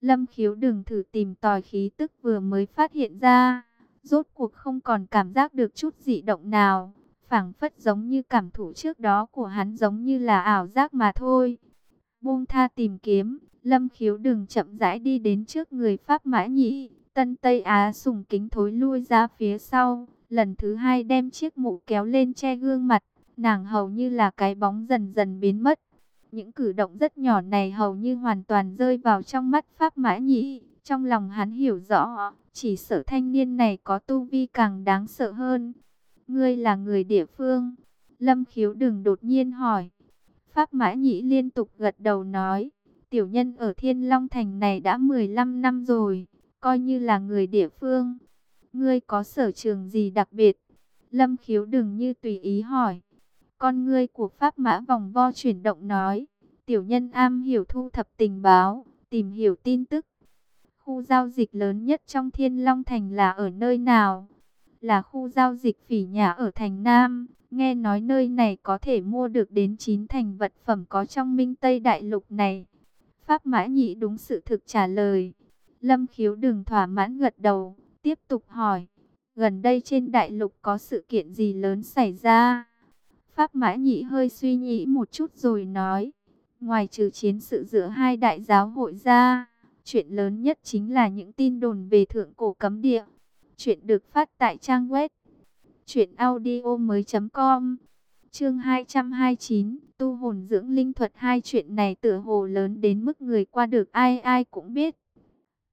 Lâm khiếu đừng thử tìm tòi khí tức vừa mới phát hiện ra. Rốt cuộc không còn cảm giác được chút dị động nào. phảng phất giống như cảm thủ trước đó của hắn giống như là ảo giác mà thôi. Buông tha tìm kiếm, Lâm khiếu đừng chậm rãi đi đến trước người Pháp Mã Nhĩ. Tân Tây Á sùng kính thối lui ra phía sau. Lần thứ hai đem chiếc mũ kéo lên che gương mặt. Nàng hầu như là cái bóng dần dần biến mất. Những cử động rất nhỏ này hầu như hoàn toàn rơi vào trong mắt Pháp Mã Nhĩ. Trong lòng hắn hiểu rõ, chỉ sợ thanh niên này có tu vi càng đáng sợ hơn. Ngươi là người địa phương. Lâm khiếu đừng đột nhiên hỏi. Pháp Mã Nhĩ liên tục gật đầu nói. Tiểu nhân ở Thiên Long Thành này đã 15 năm rồi, coi như là người địa phương. Ngươi có sở trường gì đặc biệt? Lâm khiếu đừng như tùy ý hỏi. Con ngươi của Pháp Mã vòng vo chuyển động nói. Tiểu nhân am hiểu thu thập tình báo, tìm hiểu tin tức. Khu giao dịch lớn nhất trong Thiên Long Thành là ở nơi nào? Là khu giao dịch phỉ nhà ở Thành Nam. Nghe nói nơi này có thể mua được đến 9 thành vật phẩm có trong Minh Tây Đại Lục này. Pháp Mã Nhị đúng sự thực trả lời. Lâm khiếu đừng thỏa mãn gật đầu, tiếp tục hỏi. Gần đây trên đại lục có sự kiện gì lớn xảy ra? Pháp Mã Nhị hơi suy nghĩ một chút rồi nói. Ngoài trừ chiến sự giữa hai đại giáo hội ra, chuyện lớn nhất chính là những tin đồn về thượng cổ cấm địa. Chuyện được phát tại trang web truyệnaudiomoi.com. Chương 229, tu hồn dưỡng linh thuật hai chuyện này tựa hồ lớn đến mức người qua được ai ai cũng biết.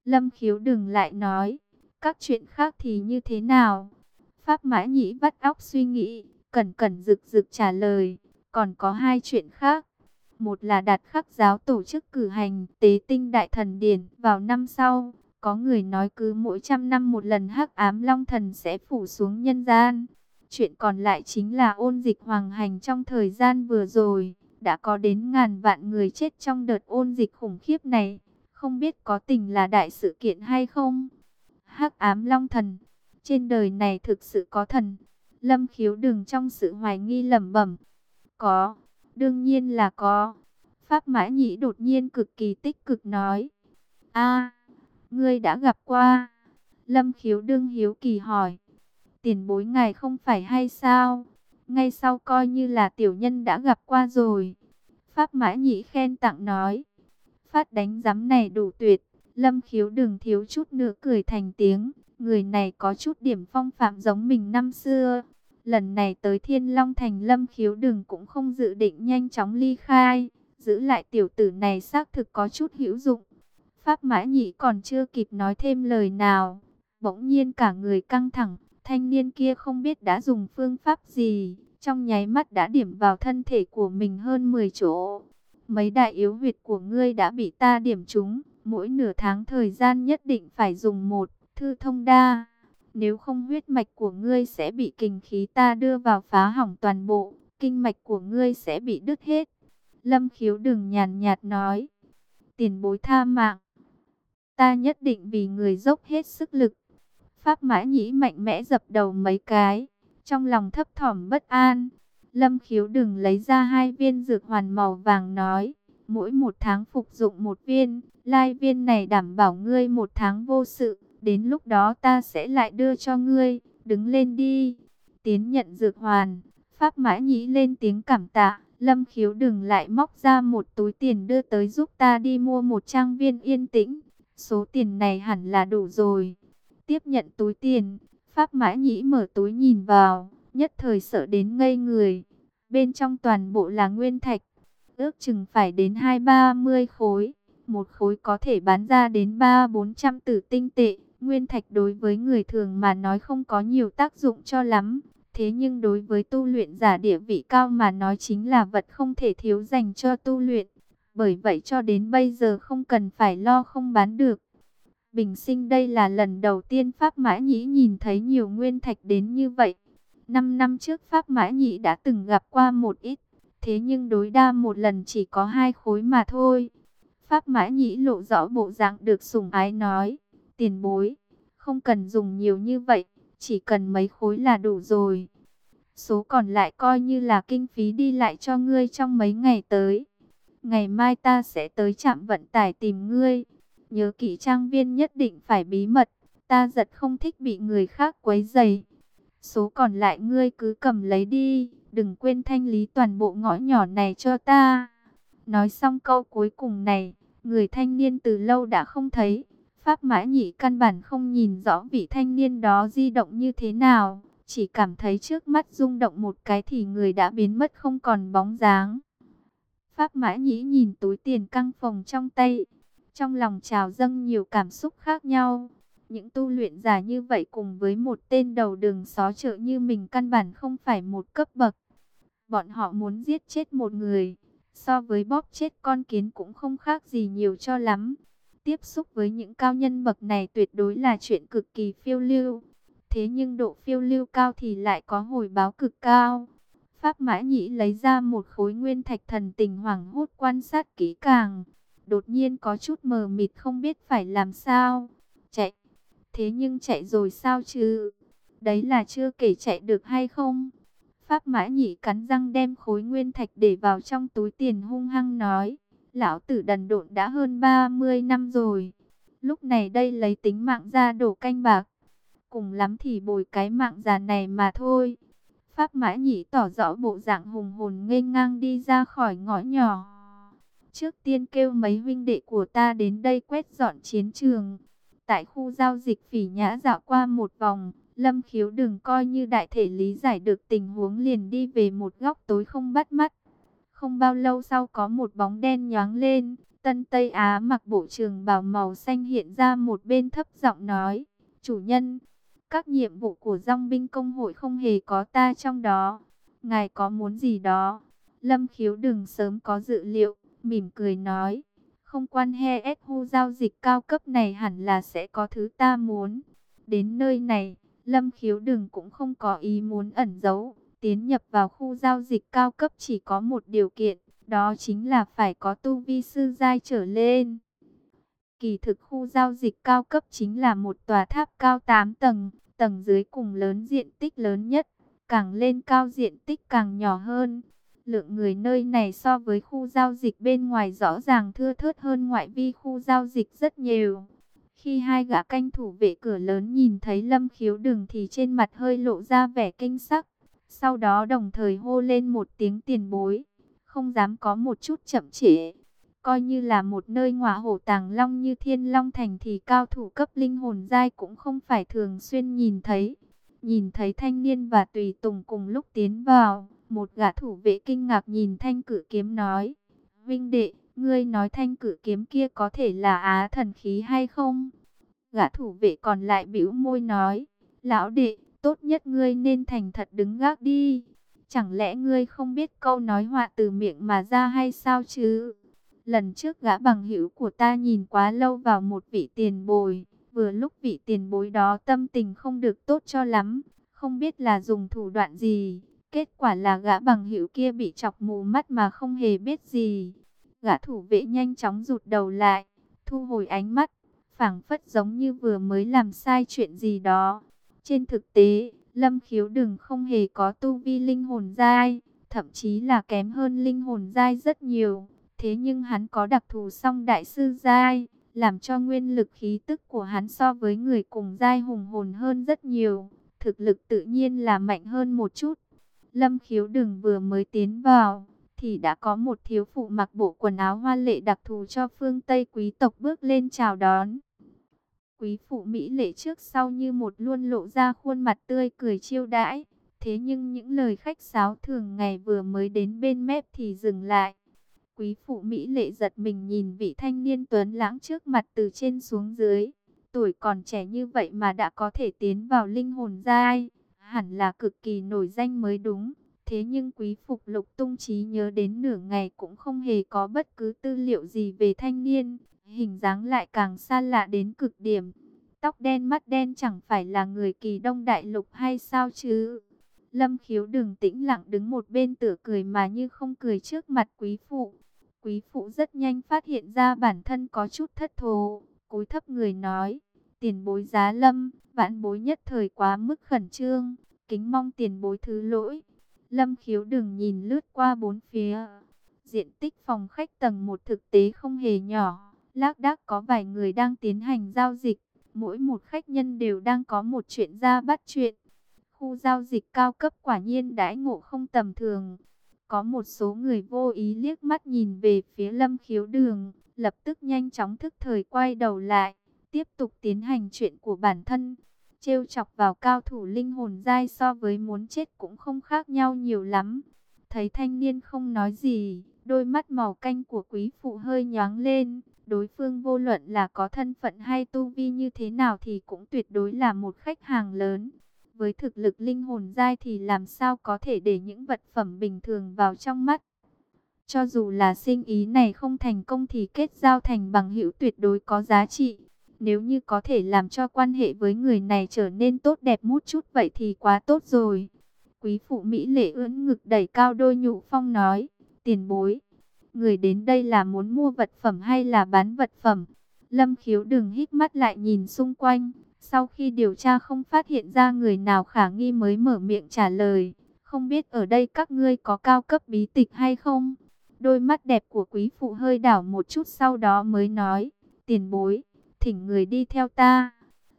Lâm Khiếu đừng lại nói, các chuyện khác thì như thế nào? Pháp Mã Nhĩ vắt óc suy nghĩ, cẩn cẩn rực rực trả lời, còn có hai chuyện khác. Một là đạt khắc giáo tổ chức cử hành tế tinh đại thần điển vào năm sau. Có người nói cứ mỗi trăm năm một lần hắc ám long thần sẽ phủ xuống nhân gian. Chuyện còn lại chính là ôn dịch hoàng hành trong thời gian vừa rồi. Đã có đến ngàn vạn người chết trong đợt ôn dịch khủng khiếp này. Không biết có tình là đại sự kiện hay không? hắc ám long thần. Trên đời này thực sự có thần. Lâm khiếu đừng trong sự hoài nghi lẩm bẩm. Có, đương nhiên là có. Pháp Mã Nhĩ đột nhiên cực kỳ tích cực nói. a ngươi đã gặp qua. Lâm khiếu đương hiếu kỳ hỏi. Tiền bối ngài không phải hay sao? Ngay sau coi như là tiểu nhân đã gặp qua rồi. Pháp Mã Nhĩ khen tặng nói. Phát đánh giám này đủ tuyệt. Lâm khiếu đừng thiếu chút nữa cười thành tiếng. Người này có chút điểm phong phạm giống mình năm xưa. Lần này tới Thiên Long Thành Lâm khiếu đừng cũng không dự định nhanh chóng ly khai. Giữ lại tiểu tử này xác thực có chút hữu dụng. Pháp Mã Nhị còn chưa kịp nói thêm lời nào. Bỗng nhiên cả người căng thẳng. Thanh niên kia không biết đã dùng phương pháp gì. Trong nháy mắt đã điểm vào thân thể của mình hơn 10 chỗ. Mấy đại yếu việt của ngươi đã bị ta điểm trúng. Mỗi nửa tháng thời gian nhất định phải dùng một, thư thông đa. Nếu không huyết mạch của ngươi sẽ bị kình khí ta đưa vào phá hỏng toàn bộ. Kinh mạch của ngươi sẽ bị đứt hết. Lâm khiếu đừng nhàn nhạt nói. Tiền bối tha mạng. Ta nhất định vì người dốc hết sức lực. Pháp mã nhĩ mạnh mẽ dập đầu mấy cái. Trong lòng thấp thỏm bất an. Lâm khiếu đừng lấy ra hai viên dược hoàn màu vàng nói. Mỗi một tháng phục dụng một viên. Lai viên này đảm bảo ngươi một tháng vô sự. Đến lúc đó ta sẽ lại đưa cho ngươi. Đứng lên đi. Tiến nhận dược hoàn. Pháp mã nhĩ lên tiếng cảm tạ. Lâm khiếu đừng lại móc ra một túi tiền đưa tới giúp ta đi mua một trang viên yên tĩnh. Số tiền này hẳn là đủ rồi. Tiếp nhận túi tiền, Pháp Mã Nhĩ mở túi nhìn vào, nhất thời sợ đến ngây người. Bên trong toàn bộ là nguyên thạch, ước chừng phải đến hai ba mươi khối. Một khối có thể bán ra đến ba bốn trăm tử tinh tệ. Nguyên thạch đối với người thường mà nói không có nhiều tác dụng cho lắm. Thế nhưng đối với tu luyện giả địa vị cao mà nói chính là vật không thể thiếu dành cho tu luyện. Bởi vậy cho đến bây giờ không cần phải lo không bán được. Bình sinh đây là lần đầu tiên Pháp Mã Nhĩ nhìn thấy nhiều nguyên thạch đến như vậy. Năm năm trước Pháp Mã Nhĩ đã từng gặp qua một ít, thế nhưng đối đa một lần chỉ có hai khối mà thôi. Pháp Mã Nhĩ lộ rõ bộ dạng được sủng ái nói, tiền bối, không cần dùng nhiều như vậy, chỉ cần mấy khối là đủ rồi. Số còn lại coi như là kinh phí đi lại cho ngươi trong mấy ngày tới. Ngày mai ta sẽ tới trạm vận tải tìm ngươi. nhớ kỹ trang viên nhất định phải bí mật, ta giật không thích bị người khác quấy dày. Số còn lại ngươi cứ cầm lấy đi, đừng quên thanh lý toàn bộ ngõ nhỏ này cho ta. Nói xong câu cuối cùng này, người thanh niên từ lâu đã không thấy. Pháp Mã Nhị căn bản không nhìn rõ vị thanh niên đó di động như thế nào, chỉ cảm thấy trước mắt rung động một cái thì người đã biến mất không còn bóng dáng. Pháp Mã Nhĩ nhìn túi tiền căng phòng trong tay, trong lòng trào dâng nhiều cảm xúc khác nhau. Những tu luyện giả như vậy cùng với một tên đầu đường xó chợ như mình căn bản không phải một cấp bậc. Bọn họ muốn giết chết một người, so với bóp chết con kiến cũng không khác gì nhiều cho lắm. Tiếp xúc với những cao nhân bậc này tuyệt đối là chuyện cực kỳ phiêu lưu. Thế nhưng độ phiêu lưu cao thì lại có hồi báo cực cao. Pháp Mã Nhĩ lấy ra một khối nguyên thạch thần tình hoảng hốt quan sát kỹ càng. Đột nhiên có chút mờ mịt không biết phải làm sao. Chạy. Thế nhưng chạy rồi sao chứ? Đấy là chưa kể chạy được hay không? Pháp Mã Nhĩ cắn răng đem khối nguyên thạch để vào trong túi tiền hung hăng nói. Lão tử đần độn đã hơn 30 năm rồi. Lúc này đây lấy tính mạng ra đổ canh bạc. Cùng lắm thì bồi cái mạng già này mà thôi. Pháp Mã Nhĩ tỏ rõ bộ dạng hùng hồn nghênh ngang đi ra khỏi ngõ nhỏ. Trước tiên kêu mấy huynh đệ của ta đến đây quét dọn chiến trường. Tại khu giao dịch phỉ nhã dạo qua một vòng, Lâm Khiếu đừng coi như đại thể lý giải được tình huống liền đi về một góc tối không bắt mắt. Không bao lâu sau có một bóng đen nhoáng lên, Tân Tây Á mặc bộ trường bào màu xanh hiện ra một bên thấp giọng nói, chủ nhân, các nhiệm vụ của dòng binh công hội không hề có ta trong đó. Ngài có muốn gì đó? Lâm khiếu đừng sớm có dự liệu, mỉm cười nói. Không quan hệ SHU giao dịch cao cấp này hẳn là sẽ có thứ ta muốn. Đến nơi này, Lâm khiếu đừng cũng không có ý muốn ẩn giấu. Tiến nhập vào khu giao dịch cao cấp chỉ có một điều kiện, đó chính là phải có tu vi sư giai trở lên. Kỳ thực khu giao dịch cao cấp chính là một tòa tháp cao 8 tầng, tầng dưới cùng lớn diện tích lớn nhất, càng lên cao diện tích càng nhỏ hơn. Lượng người nơi này so với khu giao dịch bên ngoài rõ ràng thưa thớt hơn ngoại vi khu giao dịch rất nhiều. Khi hai gã canh thủ vệ cửa lớn nhìn thấy lâm khiếu đường thì trên mặt hơi lộ ra vẻ kinh sắc. Sau đó đồng thời hô lên một tiếng tiền bối, không dám có một chút chậm trễ. Coi như là một nơi ngọa hổ tàng long như thiên long thành thì cao thủ cấp linh hồn giai cũng không phải thường xuyên nhìn thấy. Nhìn thấy thanh niên và tùy tùng cùng lúc tiến vào, một gã thủ vệ kinh ngạc nhìn thanh cử kiếm nói. Vinh đệ, ngươi nói thanh cử kiếm kia có thể là á thần khí hay không? Gã thủ vệ còn lại bĩu môi nói, lão đệ, tốt nhất ngươi nên thành thật đứng gác đi. Chẳng lẽ ngươi không biết câu nói họa từ miệng mà ra hay sao chứ? Lần trước gã bằng hữu của ta nhìn quá lâu vào một vị tiền bồi, vừa lúc vị tiền bối đó tâm tình không được tốt cho lắm, không biết là dùng thủ đoạn gì. Kết quả là gã bằng hữu kia bị chọc mù mắt mà không hề biết gì. Gã thủ vệ nhanh chóng rụt đầu lại, thu hồi ánh mắt, phảng phất giống như vừa mới làm sai chuyện gì đó. Trên thực tế, Lâm Khiếu đừng không hề có tu vi linh hồn giai, thậm chí là kém hơn linh hồn giai rất nhiều. Thế nhưng hắn có đặc thù song đại sư giai, làm cho nguyên lực khí tức của hắn so với người cùng giai hùng hồn hơn rất nhiều. Thực lực tự nhiên là mạnh hơn một chút. Lâm khiếu đừng vừa mới tiến vào, thì đã có một thiếu phụ mặc bộ quần áo hoa lệ đặc thù cho phương Tây quý tộc bước lên chào đón. Quý phụ Mỹ lệ trước sau như một luôn lộ ra khuôn mặt tươi cười chiêu đãi. Thế nhưng những lời khách sáo thường ngày vừa mới đến bên mép thì dừng lại. Quý phụ Mỹ lệ giật mình nhìn vị thanh niên tuấn lãng trước mặt từ trên xuống dưới. Tuổi còn trẻ như vậy mà đã có thể tiến vào linh hồn giai, hẳn là cực kỳ nổi danh mới đúng. Thế nhưng quý phục lục tung trí nhớ đến nửa ngày cũng không hề có bất cứ tư liệu gì về thanh niên. Hình dáng lại càng xa lạ đến cực điểm. Tóc đen mắt đen chẳng phải là người kỳ đông đại lục hay sao chứ? Lâm khiếu đừng tĩnh lặng đứng một bên tựa cười mà như không cười trước mặt quý phụ. Quý phụ rất nhanh phát hiện ra bản thân có chút thất thố, cúi thấp người nói, tiền bối giá lâm, vãn bối nhất thời quá mức khẩn trương, kính mong tiền bối thứ lỗi. Lâm khiếu đừng nhìn lướt qua bốn phía, diện tích phòng khách tầng một thực tế không hề nhỏ, Lác đác có vài người đang tiến hành giao dịch, mỗi một khách nhân đều đang có một chuyện ra bắt chuyện. Khu giao dịch cao cấp quả nhiên đãi ngộ không tầm thường. Có một số người vô ý liếc mắt nhìn về phía lâm khiếu đường, lập tức nhanh chóng thức thời quay đầu lại, tiếp tục tiến hành chuyện của bản thân. Trêu chọc vào cao thủ linh hồn dai so với muốn chết cũng không khác nhau nhiều lắm. Thấy thanh niên không nói gì, đôi mắt màu canh của quý phụ hơi nhoáng lên. Đối phương vô luận là có thân phận hay tu vi như thế nào thì cũng tuyệt đối là một khách hàng lớn. Với thực lực linh hồn dai thì làm sao có thể để những vật phẩm bình thường vào trong mắt. Cho dù là sinh ý này không thành công thì kết giao thành bằng hữu tuyệt đối có giá trị. Nếu như có thể làm cho quan hệ với người này trở nên tốt đẹp một chút vậy thì quá tốt rồi. Quý phụ Mỹ lệ ưỡn ngực đẩy cao đôi nhụ phong nói, tiền bối. Người đến đây là muốn mua vật phẩm hay là bán vật phẩm? Lâm khiếu đừng hít mắt lại nhìn xung quanh. Sau khi điều tra không phát hiện ra người nào khả nghi mới mở miệng trả lời. Không biết ở đây các ngươi có cao cấp bí tịch hay không? Đôi mắt đẹp của quý phụ hơi đảo một chút sau đó mới nói. Tiền bối, thỉnh người đi theo ta.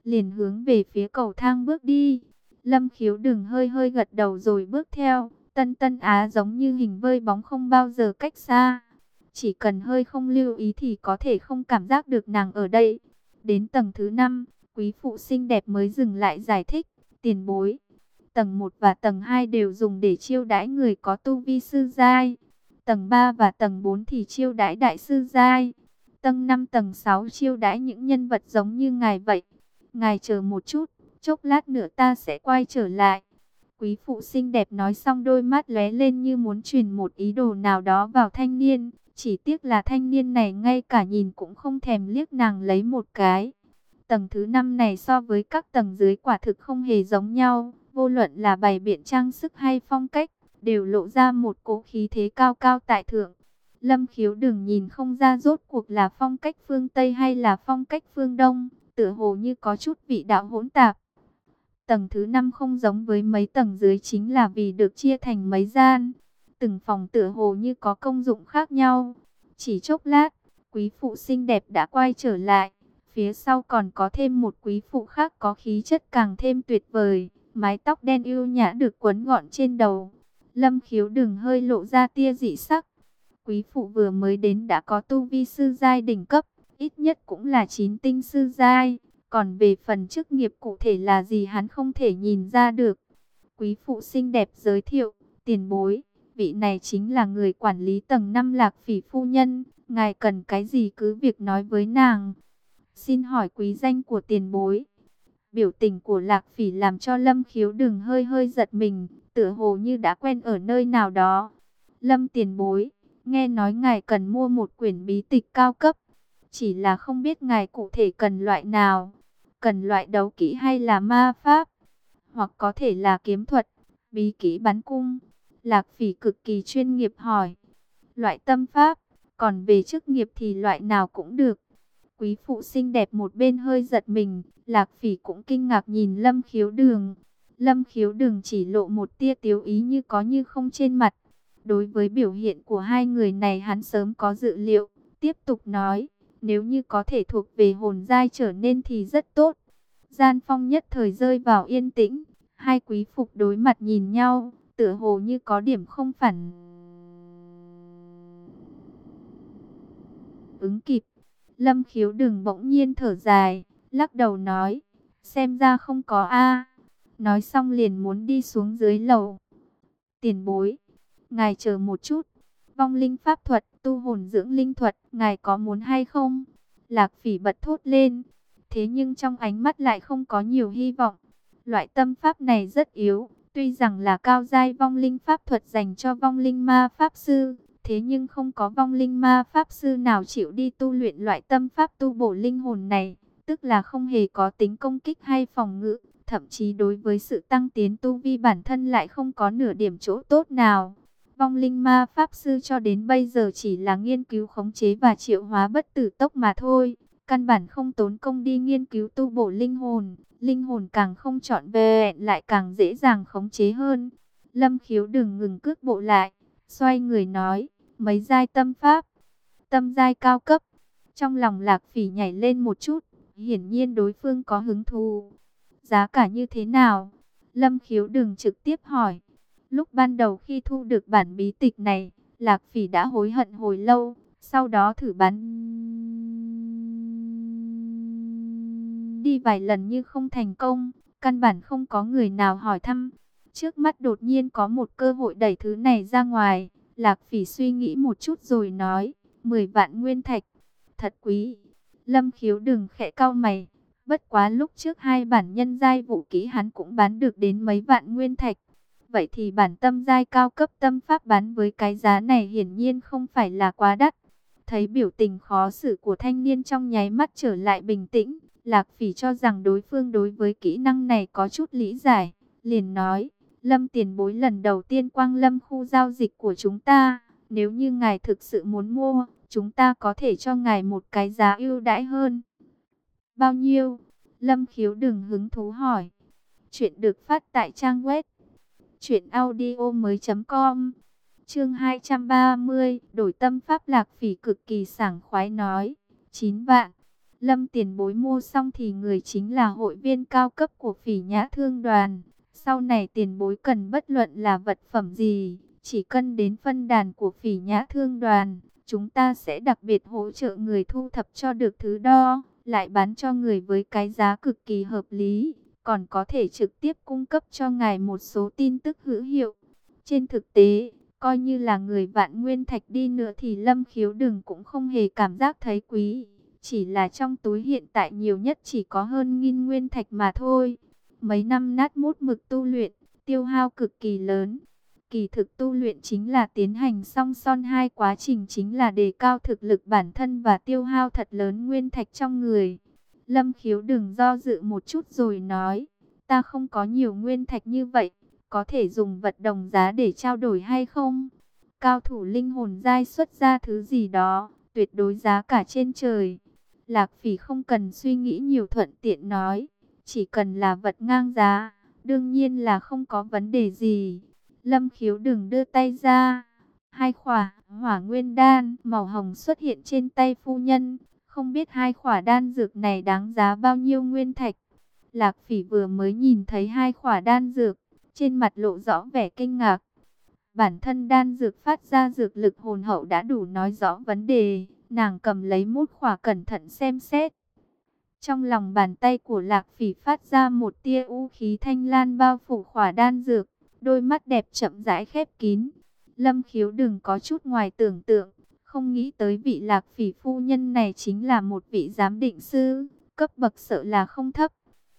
Liền hướng về phía cầu thang bước đi. Lâm khiếu đừng hơi hơi gật đầu rồi bước theo. Tân tân á giống như hình vơi bóng không bao giờ cách xa. Chỉ cần hơi không lưu ý thì có thể không cảm giác được nàng ở đây. Đến tầng thứ 5, quý phụ xinh đẹp mới dừng lại giải thích. Tiền bối. Tầng 1 và tầng 2 đều dùng để chiêu đãi người có tu vi sư giai. Tầng 3 và tầng 4 thì chiêu đãi đại sư giai. Tầng 5 tầng 6 chiêu đãi những nhân vật giống như ngài vậy. Ngài chờ một chút, chốc lát nữa ta sẽ quay trở lại. Quý phụ xinh đẹp nói xong đôi mắt lóe lên như muốn truyền một ý đồ nào đó vào thanh niên. Chỉ tiếc là thanh niên này ngay cả nhìn cũng không thèm liếc nàng lấy một cái. Tầng thứ 5 này so với các tầng dưới quả thực không hề giống nhau. Vô luận là bày biện trang sức hay phong cách, đều lộ ra một cố khí thế cao cao tại thượng. Lâm khiếu đừng nhìn không ra rốt cuộc là phong cách phương Tây hay là phong cách phương Đông, tựa hồ như có chút vị đạo hỗn tạp. Tầng thứ 5 không giống với mấy tầng dưới chính là vì được chia thành mấy gian. Từng phòng tựa hồ như có công dụng khác nhau. Chỉ chốc lát, quý phụ xinh đẹp đã quay trở lại. Phía sau còn có thêm một quý phụ khác có khí chất càng thêm tuyệt vời. Mái tóc đen ưu nhã được quấn gọn trên đầu. Lâm khiếu đừng hơi lộ ra tia dị sắc. Quý phụ vừa mới đến đã có tu vi sư giai đỉnh cấp. Ít nhất cũng là chín tinh sư giai. Còn về phần chức nghiệp cụ thể là gì hắn không thể nhìn ra được. Quý phụ xinh đẹp giới thiệu, tiền bối, vị này chính là người quản lý tầng 5 lạc phỉ phu nhân, ngài cần cái gì cứ việc nói với nàng. Xin hỏi quý danh của tiền bối. Biểu tình của lạc phỉ làm cho lâm khiếu đừng hơi hơi giật mình, tựa hồ như đã quen ở nơi nào đó. Lâm tiền bối, nghe nói ngài cần mua một quyển bí tịch cao cấp, chỉ là không biết ngài cụ thể cần loại nào, cần loại đấu kỹ hay là ma pháp, hoặc có thể là kiếm thuật, bí kỹ bắn cung. Lạc phỉ cực kỳ chuyên nghiệp hỏi. Loại tâm pháp, còn về chức nghiệp thì loại nào cũng được. Quý phụ xinh đẹp một bên hơi giật mình, Lạc phỉ cũng kinh ngạc nhìn Lâm khiếu đường. Lâm khiếu đường chỉ lộ một tia tiếu ý như có như không trên mặt. Đối với biểu hiện của hai người này hắn sớm có dự liệu, tiếp tục nói, nếu như có thể thuộc về hồn giai trở nên thì rất tốt. Gian phong nhất thời rơi vào yên tĩnh, hai quý phục đối mặt nhìn nhau, tựa hồ như có điểm không phản. Ứng kịp, lâm khiếu đừng bỗng nhiên thở dài, lắc đầu nói, xem ra không có a Nói xong liền muốn đi xuống dưới lầu. Tiền bối, ngài chờ một chút, vong linh pháp thuật, tu hồn dưỡng linh thuật, ngài có muốn hay không? Lạc phỉ bật thốt lên, thế nhưng trong ánh mắt lại không có nhiều hy vọng. Loại tâm pháp này rất yếu, Tuy rằng là cao giai vong linh pháp thuật dành cho vong linh ma pháp sư, thế nhưng không có vong linh ma pháp sư nào chịu đi tu luyện loại tâm pháp tu bổ linh hồn này, tức là không hề có tính công kích hay phòng ngự, thậm chí đối với sự tăng tiến tu vi bản thân lại không có nửa điểm chỗ tốt nào. Vong linh ma pháp sư cho đến bây giờ chỉ là nghiên cứu khống chế và triệu hóa bất tử tốc mà thôi, căn bản không tốn công đi nghiên cứu tu bổ linh hồn linh hồn càng không chọn vẹn lại càng dễ dàng khống chế hơn. Lâm khiếu đừng ngừng cước bộ lại, xoay người nói, mấy giai tâm pháp, tâm giai cao cấp, Trong lòng Lạc Phỉ nhảy lên một chút, hiển nhiên đối phương có hứng thú. Giá cả như thế nào? Lâm khiếu đừng trực tiếp hỏi. Lúc ban đầu khi thu được bản bí tịch này, Lạc Phỉ đã hối hận hồi lâu, sau đó thử bán đi vài lần như không thành công, căn bản không có người nào hỏi thăm. Trước mắt đột nhiên có một cơ hội đẩy thứ này ra ngoài, Lạc Phỉ suy nghĩ một chút rồi nói, 10 vạn nguyên thạch, thật quý. Lâm khiếu đừng khẽ cau mày, bất quá lúc trước hai bản nhân giai vũ kỹ hắn cũng bán được đến mấy vạn nguyên thạch. Vậy thì bản tâm giai cao cấp tâm pháp bán với cái giá này hiển nhiên không phải là quá đắt. Thấy biểu tình khó xử của thanh niên trong nháy mắt trở lại bình tĩnh, Lạc Phỉ cho rằng đối phương đối với kỹ năng này có chút lý giải, liền nói, Lâm tiền bối lần đầu tiên quang lâm khu giao dịch của chúng ta, nếu như ngài thực sự muốn mua, chúng ta có thể cho ngài một cái giá ưu đãi hơn. Bao nhiêu? Lâm khiếu đừng hứng thú hỏi. Chuyện được phát tại trang web truyệnaudiomoi.com. Chương 230, đổi tâm pháp Lạc Phỉ cực kỳ sảng khoái nói, 9 vạn. Lâm tiền bối mua xong thì người chính là hội viên cao cấp của Phỉ Nhã Thương đoàn. Sau này tiền bối cần bất luận là vật phẩm gì, chỉ cần đến phân đàn của Phỉ Nhã Thương đoàn, chúng ta sẽ đặc biệt hỗ trợ người thu thập cho được thứ đo, lại bán cho người với cái giá cực kỳ hợp lý, còn có thể trực tiếp cung cấp cho ngài một số tin tức hữu hiệu. Trên thực tế, coi như là người vạn nguyên thạch đi nữa thì lâm khiếu đừng cũng không hề cảm giác thấy quý. Chỉ là trong túi hiện tại nhiều nhất chỉ có hơn nghìn nguyên thạch mà thôi. Mấy năm nát mút mực tu luyện, tiêu hao cực kỳ lớn. Kỳ thực tu luyện chính là tiến hành song son hai quá trình chính là đề cao thực lực bản thân và tiêu hao thật lớn nguyên thạch trong người. Lâm khiếu đừng do dự một chút rồi nói, ta không có nhiều nguyên thạch như vậy, có thể dùng vật đồng giá để trao đổi hay không? Cao thủ linh hồn giai xuất ra thứ gì đó, tuyệt đối giá cả trên trời. Lạc phỉ không cần suy nghĩ nhiều thuận tiện nói, chỉ cần là vật ngang giá, đương nhiên là không có vấn đề gì. Lâm khiếu đừng đưa tay ra. Hai khỏa hỏa nguyên đan màu hồng xuất hiện trên tay phu nhân. Không biết hai khỏa đan dược này đáng giá bao nhiêu nguyên thạch. Lạc phỉ vừa mới nhìn thấy hai khỏa đan dược. Trên mặt lộ rõ vẻ kinh ngạc. Bản thân đan dược phát ra dược lực hồn hậu đã đủ nói rõ vấn đề. Nàng cầm lấy mút khỏa cẩn thận xem xét. Trong lòng bàn tay của lạc phỉ phát ra một tia u khí thanh lan bao phủ khỏa đan dược đôi mắt đẹp chậm rãi khép kín. Lâm khiếu đừng có chút ngoài tưởng tượng, không nghĩ tới vị lạc phỉ phu nhân này chính là một vị giám định sư, cấp bậc sợ là không thấp.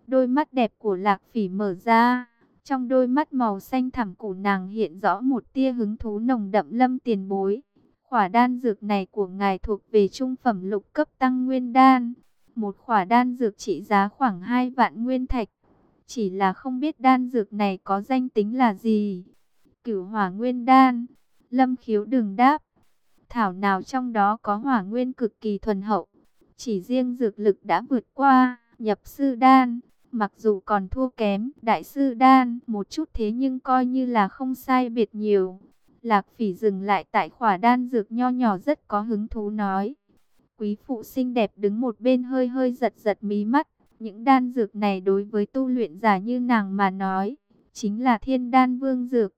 Đôi mắt đẹp của lạc phỉ mở ra, trong đôi mắt màu xanh thẳm của nàng hiện rõ một tia hứng thú nồng đậm lâm tiền bối. Khỏa đan dược này của ngài thuộc về trung phẩm lục cấp tăng nguyên đan. Một khỏa đan dược trị giá khoảng 2 vạn nguyên thạch. Chỉ là không biết đan dược này có danh tính là gì. Cửu hỏa nguyên đan. Lâm khiếu đừng đáp. Thảo nào trong đó có hỏa nguyên cực kỳ thuần hậu. Chỉ riêng dược lực đã vượt qua, nhập sư đan. Mặc dù còn thua kém đại sư đan một chút thế nhưng coi như là không sai biệt nhiều. Lạc phỉ dừng lại tại khỏa đan dược nho nhỏ rất có hứng thú nói. Quý phụ xinh đẹp đứng một bên hơi hơi giật giật mí mắt. Những đan dược này đối với tu luyện giả như nàng mà nói, chính là thiên đan vương dược.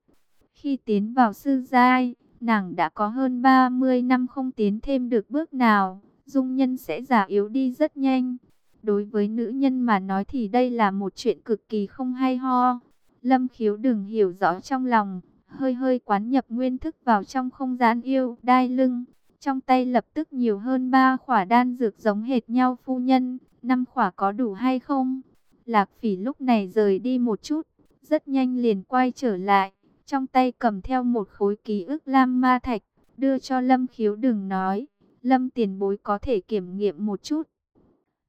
Khi tiến vào sư giai, nàng đã có hơn 30 năm không tiến thêm được bước nào, dung nhân sẽ già yếu đi rất nhanh. Đối với nữ nhân mà nói thì đây là một chuyện cực kỳ không hay ho. Lâm khiếu đừng hiểu rõ trong lòng, hơi hơi quán nhập nguyên thức vào trong không gian yêu đai lưng. Trong tay lập tức nhiều hơn ba khỏa đan dược giống hệt nhau phu nhân năm khỏa có đủ hay không? Lạc phỉ lúc này rời đi một chút, rất nhanh liền quay trở lại, trong tay cầm theo một khối ký ức lam ma thạch, đưa cho Lâm khiếu đừng nói, Lâm tiền bối có thể kiểm nghiệm một chút.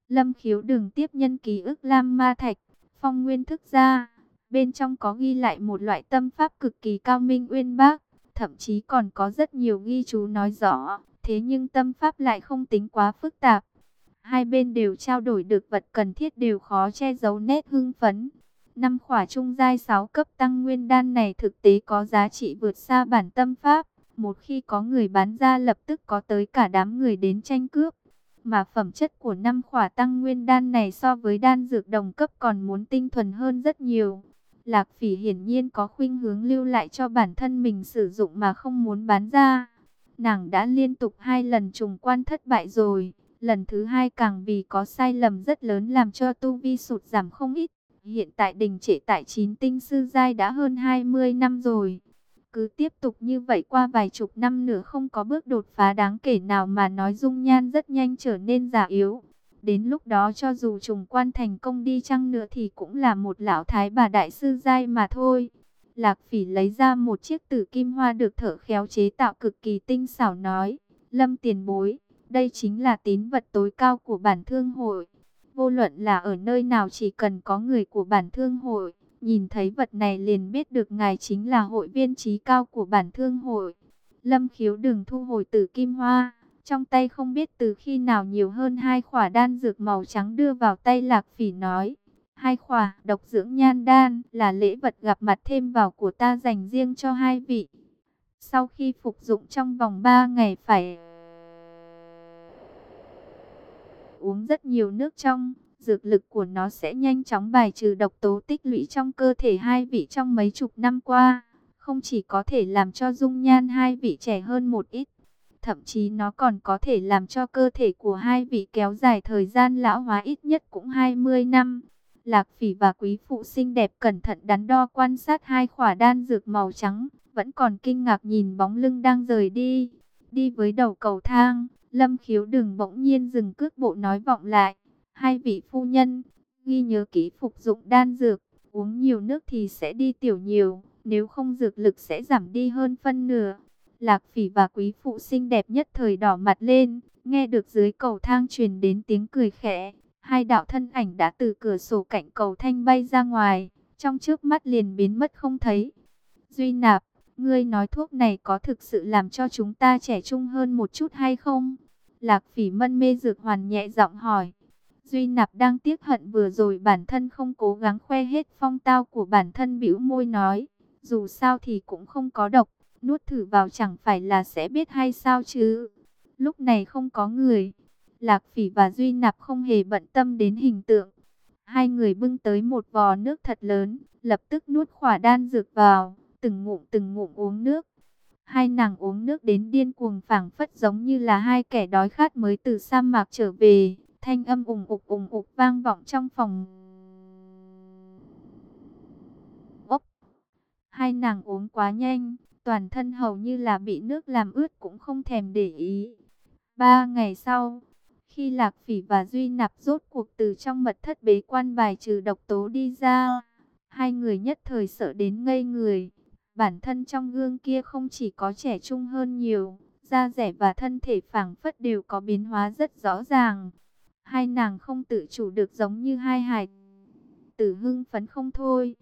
Lâm khiếu đừng tiếp nhân ký ức lam ma thạch, phong nguyên thức ra, bên trong có ghi lại một loại tâm pháp cực kỳ cao minh uyên bác, thậm chí còn có rất nhiều ghi chú nói rõ, thế nhưng tâm pháp lại không tính quá phức tạp Hai bên đều trao đổi được vật cần thiết đều khó che giấu nét hưng phấn. Năm khỏa trung giai 6 cấp tăng nguyên đan này thực tế có giá trị vượt xa bản tâm pháp. Một khi có người bán ra lập tức có tới cả đám người đến tranh cướp. Mà phẩm chất của năm khỏa tăng nguyên đan này so với đan dược đồng cấp còn muốn tinh thuần hơn rất nhiều. Lạc phỉ hiển nhiên có khuynh hướng lưu lại cho bản thân mình sử dụng mà không muốn bán ra. Nàng đã liên tục hai lần trùng quan thất bại rồi. Lần thứ hai càng vì có sai lầm rất lớn làm cho tu vi sụt giảm không ít. Hiện tại đình trệ tại chín tinh sư giai đã hơn 20 năm rồi. Cứ tiếp tục như vậy qua vài chục năm nữa không có bước đột phá đáng kể nào mà nói dung nhan rất nhanh trở nên già yếu. Đến lúc đó cho dù trùng quan thành công đi chăng nữa thì cũng là một lão thái bà đại sư giai mà thôi. Lạc phỉ lấy ra một chiếc tử kim hoa được thở khéo chế tạo cực kỳ tinh xảo nói. Lâm tiền bối, đây chính là tín vật tối cao của bản thương hội. Vô luận là ở nơi nào chỉ cần có người của bản thương hội, nhìn thấy vật này liền biết được ngài chính là hội viên trí cao của bản thương hội. Lâm khiếu đừng thu hồi tử kim hoa, trong tay không biết từ khi nào nhiều hơn hai khỏa đan dược màu trắng đưa vào tay lạc phỉ nói. Hai khỏa độc dưỡng nhan đan là lễ vật gặp mặt thêm vào của ta dành riêng cho hai vị. Sau khi phục dụng trong vòng 3 ngày phải uống rất nhiều nước trong, dược lực của nó sẽ nhanh chóng bài trừ độc tố tích lũy trong cơ thể hai vị trong mấy chục năm qua. Không chỉ có thể làm cho dung nhan hai vị trẻ hơn một ít, thậm chí nó còn có thể làm cho cơ thể của hai vị kéo dài thời gian lão hóa ít nhất cũng 20 năm. Lạc phỉ và quý phụ xinh đẹp cẩn thận đắn đo quan sát hai khỏa đan dược màu trắng, vẫn còn kinh ngạc nhìn bóng lưng đang rời đi. Đi với đầu cầu thang, Lâm khiếu đừng bỗng nhiên dừng cước bộ nói vọng lại. Hai vị phu nhân, ghi nhớ kỹ phục dụng đan dược, uống nhiều nước thì sẽ đi tiểu nhiều, nếu không dược lực sẽ giảm đi hơn phân nửa. Lạc phỉ và quý phụ xinh đẹp nhất thời đỏ mặt lên, nghe được dưới cầu thang truyền đến tiếng cười khẽ. Hai đạo thân ảnh đã từ cửa sổ cạnh cầu thanh bay ra ngoài, trong trước mắt liền biến mất không thấy. Duy nạp, Ngươi nói thuốc này có thực sự làm cho chúng ta trẻ trung hơn một chút hay không? Lạc phỉ mân mê dược hoàn nhẹ giọng hỏi. Duy nạp đang tiếc hận vừa rồi bản thân không cố gắng khoe hết phong tao của bản thân bĩu môi nói. Dù sao thì cũng không có độc, nuốt thử vào chẳng phải là sẽ biết hay sao chứ. Lúc này không có người. Lạc phỉ và Duy nạp không hề bận tâm đến hình tượng. Hai người bưng tới một vò nước thật lớn, lập tức nuốt khỏa đan dược vào từng ngụm từng ngụm uống nước. Hai nàng uống nước đến điên cuồng phảng phất giống như là hai kẻ đói khát mới từ sa mạc trở về, thanh âm ùng ục ùng ục vang vọng trong phòng. Ốc! Hai nàng uống quá nhanh, toàn thân hầu như là bị nước làm ướt cũng không thèm để ý. Ba ngày sau, khi Lạc Phỉ và Duy Nạp rốt cuộc từ trong mật thất bế quan bài trừ độc tố đi ra, hai người nhất thời sợ đến ngây người. Bản thân trong gương kia không chỉ có trẻ trung hơn nhiều, da rẻ và thân thể phảng phất đều có biến hóa rất rõ ràng. Hai nàng không tự chủ được giống như hai hài tử hưng phấn không thôi.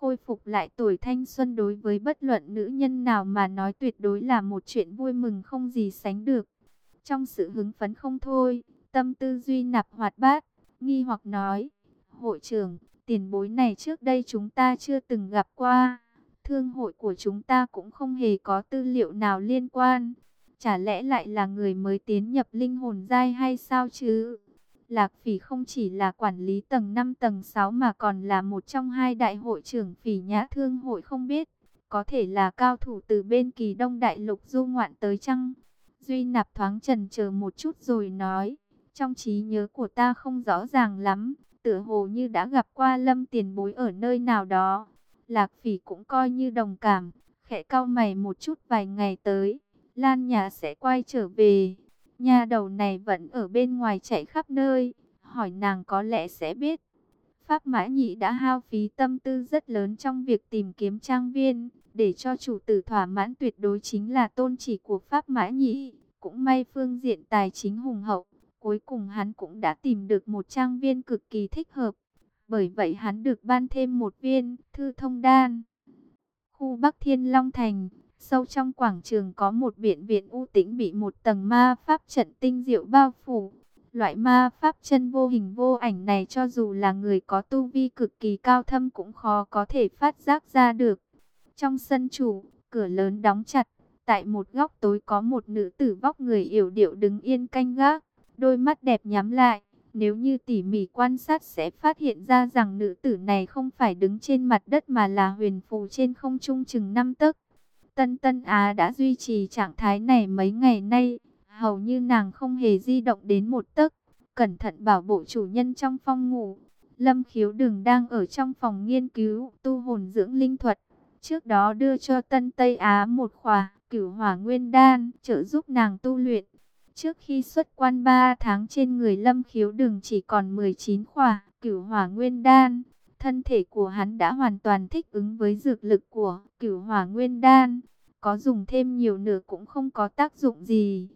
Khôi phục lại tuổi thanh xuân đối với bất luận nữ nhân nào mà nói tuyệt đối là một chuyện vui mừng không gì sánh được. Trong sự hứng phấn không thôi, tâm tư duy nạp hoạt bát, nghi hoặc nói, hội trưởng, tiền bối này trước đây chúng ta chưa từng gặp qua. Thương hội của chúng ta cũng không hề có tư liệu nào liên quan. Chả lẽ lại là người mới tiến nhập linh hồn giai hay sao chứ? Lạc Phỉ không chỉ là quản lý tầng 5 tầng 6 mà còn là một trong hai đại hội trưởng Phỉ Nhã Thương hội không biết. Có thể là cao thủ từ bên kỳ đông đại lục du ngoạn tới chăng? Duy nạp thoáng trần chờ một chút rồi nói. Trong trí nhớ của ta không rõ ràng lắm. Tựa hồ như đã gặp qua lâm tiền bối ở nơi nào đó. Lạc phỉ cũng coi như đồng cảm, khẽ cau mày một chút vài ngày tới, Lan nhà sẽ quay trở về. Nhà đầu này vẫn ở bên ngoài chạy khắp nơi, hỏi nàng có lẽ sẽ biết. Pháp Mã Nhị đã hao phí tâm tư rất lớn trong việc tìm kiếm trang viên, để cho chủ tử thỏa mãn tuyệt đối chính là tôn chỉ của Pháp Mã Nhị. Cũng may phương diện tài chính hùng hậu, cuối cùng hắn cũng đã tìm được một trang viên cực kỳ thích hợp. Bởi vậy hắn được ban thêm một viên thư thông đan. Khu Bắc Thiên Long Thành, sâu trong quảng trường có một biển viện u tĩnh bị một tầng ma pháp trận tinh diệu bao phủ. Loại ma pháp chân vô hình vô ảnh này cho dù là người có tu vi cực kỳ cao thâm cũng khó có thể phát giác ra được. Trong sân chủ, cửa lớn đóng chặt, tại một góc tối có một nữ tử vóc người yểu điệu đứng yên canh gác. đôi mắt đẹp nhắm lại. Nếu như tỉ mỉ quan sát sẽ phát hiện ra rằng nữ tử này không phải đứng trên mặt đất mà là huyền phù trên không trung chừng năm tấc. Tân Tân Á đã duy trì trạng thái này mấy ngày nay, hầu như nàng không hề di động đến một tấc, cẩn thận bảo bộ chủ nhân trong phòng ngủ. Lâm khiếu đừng đang ở trong phòng nghiên cứu tu hồn dưỡng linh thuật. Trước đó đưa cho Tân Tây Á một khỏa cửu hỏa nguyên đan trợ giúp nàng tu luyện. Trước khi xuất quan 3 tháng trên người lâm khiếu đừng chỉ còn 19 khỏa cửu hỏa nguyên đan. Thân thể của hắn đã hoàn toàn thích ứng với dược lực của cửu hỏa nguyên đan. Có dùng thêm nhiều nữa cũng không có tác dụng gì.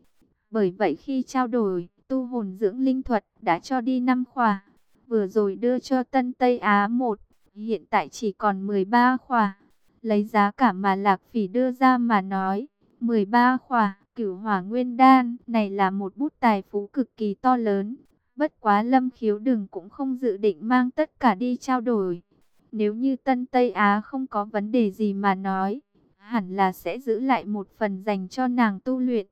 Bởi vậy khi trao đổi, tu hồn dưỡng linh thuật đã cho đi 5 khỏa. Vừa rồi đưa cho Tân Tây Á 1, hiện tại chỉ còn 13 khỏa. Lấy giá cả mà Lạc Phỉ đưa ra mà nói, 13 khỏa, cửu hỏa nguyên đan, này là một bút tài phú cực kỳ to lớn. Bất quá lâm khiếu đừng cũng không dự định mang tất cả đi trao đổi. Nếu như Tân Tây Á không có vấn đề gì mà nói, hẳn là sẽ giữ lại một phần dành cho nàng tu luyện.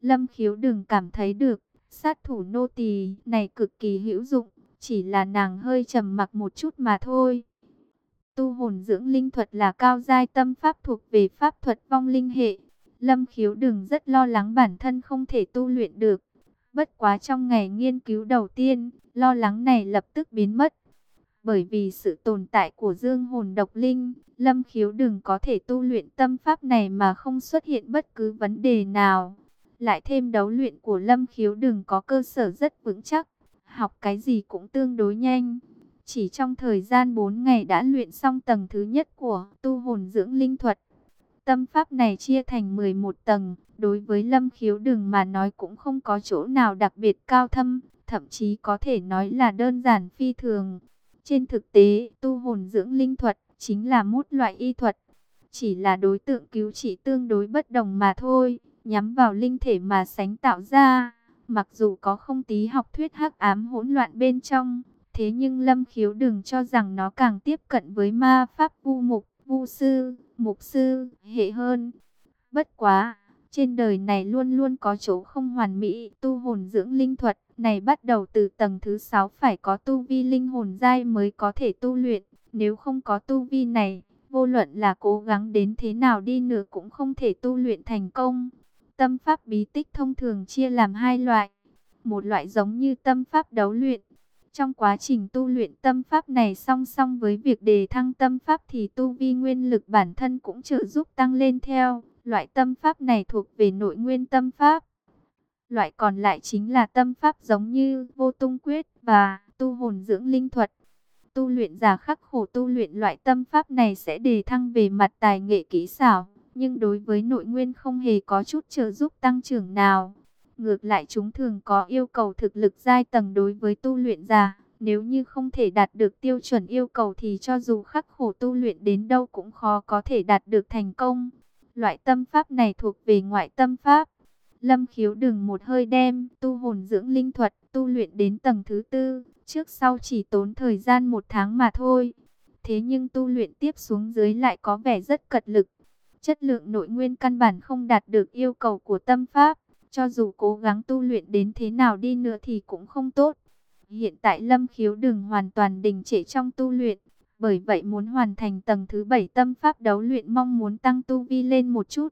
Lâm khiếu đừng cảm thấy được, sát thủ nô tỳ này cực kỳ hữu dụng, chỉ là nàng hơi trầm mặc một chút mà thôi. Tu hồn dưỡng linh thuật là cao giai tâm pháp thuộc về pháp thuật vong linh hệ. Lâm khiếu đừng rất lo lắng bản thân không thể tu luyện được. Bất quá trong ngày nghiên cứu đầu tiên, lo lắng này lập tức biến mất. Bởi vì sự tồn tại của dương hồn độc linh, lâm khiếu đừng có thể tu luyện tâm pháp này mà không xuất hiện bất cứ vấn đề nào. Lại thêm đấu luyện của lâm khiếu đừng có cơ sở rất vững chắc, học cái gì cũng tương đối nhanh. Chỉ trong thời gian 4 ngày đã luyện xong tầng thứ nhất của tu hồn dưỡng linh thuật. Tâm pháp này chia thành 11 tầng, đối với lâm khiếu đừng mà nói cũng không có chỗ nào đặc biệt cao thâm, thậm chí có thể nói là đơn giản phi thường. Trên thực tế, tu hồn dưỡng linh thuật chính là một loại y thuật, chỉ là đối tượng cứu trị tương đối bất đồng mà thôi, nhắm vào linh thể mà sánh tạo ra. Mặc dù có không tí học thuyết hắc ám hỗn loạn bên trong, thế nhưng Lâm Khiếu đừng cho rằng nó càng tiếp cận với ma pháp vu mục, vu sư, mục sư, hệ hơn. Bất quá, trên đời này luôn luôn có chỗ không hoàn mỹ, tu hồn dưỡng linh thuật này bắt đầu từ tầng thứ 6 phải có tu vi linh hồn giai mới có thể tu luyện, nếu không có tu vi này, vô luận là cố gắng đến thế nào đi nữa cũng không thể tu luyện thành công. Tâm pháp bí tích thông thường chia làm hai loại, một loại giống như tâm pháp đấu luyện, trong quá trình tu luyện tâm pháp này song song với việc đề thăng tâm pháp thì tu vi nguyên lực bản thân cũng trợ giúp tăng lên theo. Loại tâm pháp này thuộc về nội nguyên tâm pháp. Loại còn lại chính là tâm pháp giống như vô tung quyết và tu hồn dưỡng linh thuật. Tu luyện giả khắc khổ tu luyện loại tâm pháp này sẽ đề thăng về mặt tài nghệ kỹ xảo. Nhưng đối với nội nguyên không hề có chút trợ giúp tăng trưởng nào. Ngược lại chúng thường có yêu cầu thực lực giai tầng đối với tu luyện giả. Nếu như không thể đạt được tiêu chuẩn yêu cầu thì cho dù khắc khổ tu luyện đến đâu cũng khó có thể đạt được thành công. Loại tâm pháp này thuộc về ngoại tâm pháp. Lâm khiếu đừng một hơi đem tu hồn dưỡng linh thuật tu luyện đến tầng thứ tư. Trước sau chỉ tốn thời gian một tháng mà thôi. Thế nhưng tu luyện tiếp xuống dưới lại có vẻ rất cật lực. Chất lượng nội nguyên căn bản không đạt được yêu cầu của tâm pháp. Cho dù cố gắng tu luyện đến thế nào đi nữa thì cũng không tốt. Hiện tại Lâm Khiếu đừng hoàn toàn đình trệ trong tu luyện. Bởi vậy muốn hoàn thành tầng thứ 7 tâm pháp đấu luyện mong muốn tăng tu vi lên một chút.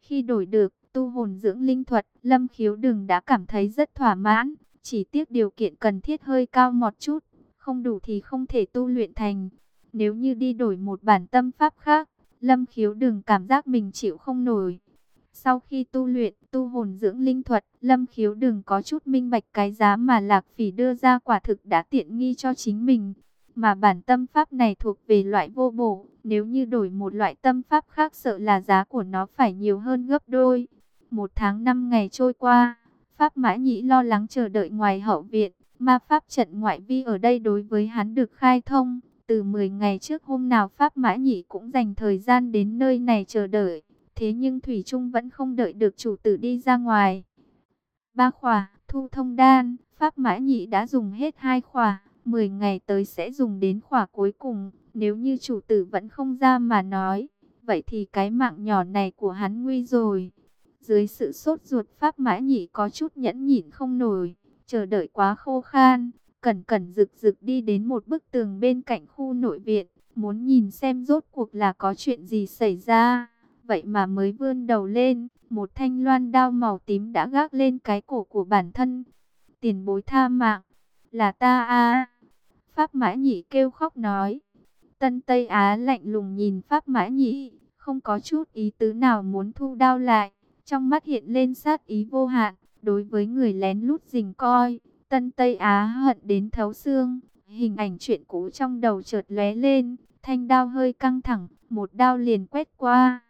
Khi đổi được tu hồn dưỡng linh thuật, Lâm Khiếu đừng đã cảm thấy rất thỏa mãn. Chỉ tiếc điều kiện cần thiết hơi cao một chút. Không đủ thì không thể tu luyện thành. Nếu như đi đổi một bản tâm pháp khác, Lâm Khiếu đừng cảm giác mình chịu không nổi. Sau khi tu luyện, tu hồn dưỡng linh thuật, Lâm Khiếu đừng có chút minh bạch cái giá mà Lạc Phỉ đưa ra quả thực đã tiện nghi cho chính mình. Mà bản tâm pháp này thuộc về loại vô bổ, nếu như đổi một loại tâm pháp khác sợ là giá của nó phải nhiều hơn gấp đôi. Một tháng năm ngày trôi qua, Pháp Mã Nhĩ lo lắng chờ đợi ngoài hậu viện, ma Pháp trận ngoại vi ở đây đối với hắn được khai thông. Từ 10 ngày trước hôm nào Pháp Mã Nhĩ cũng dành thời gian đến nơi này chờ đợi. Thế nhưng Thủy Trung vẫn không đợi được chủ tử đi ra ngoài. Ba khỏa, thu thông đan, Pháp Mã Nhị đã dùng hết hai khỏa, 10 ngày tới sẽ dùng đến khỏa cuối cùng. Nếu như chủ tử vẫn không ra mà nói, vậy thì cái mạng nhỏ này của hắn nguy rồi. Dưới sự sốt ruột Pháp Mã Nhị có chút nhẫn nhịn không nổi, chờ đợi quá khô khan, cẩn cẩn rực rực đi đến một bức tường bên cạnh khu nội viện, muốn nhìn xem rốt cuộc là có chuyện gì xảy ra. Vậy mà mới vươn đầu lên, một thanh loan đao màu tím đã gác lên cái cổ của bản thân. Tiền bối tha mạng, là ta a Pháp Mã Nhĩ kêu khóc nói. Tân Tây Á lạnh lùng nhìn Pháp Mã Nhĩ, không có chút ý tứ nào muốn thu đao lại. Trong mắt hiện lên sát ý vô hạn, đối với người lén lút rình coi, Tân Tây Á hận đến thấu xương. Hình ảnh chuyện cũ trong đầu chợt lóe lên, thanh đao hơi căng thẳng, một đao liền quét qua.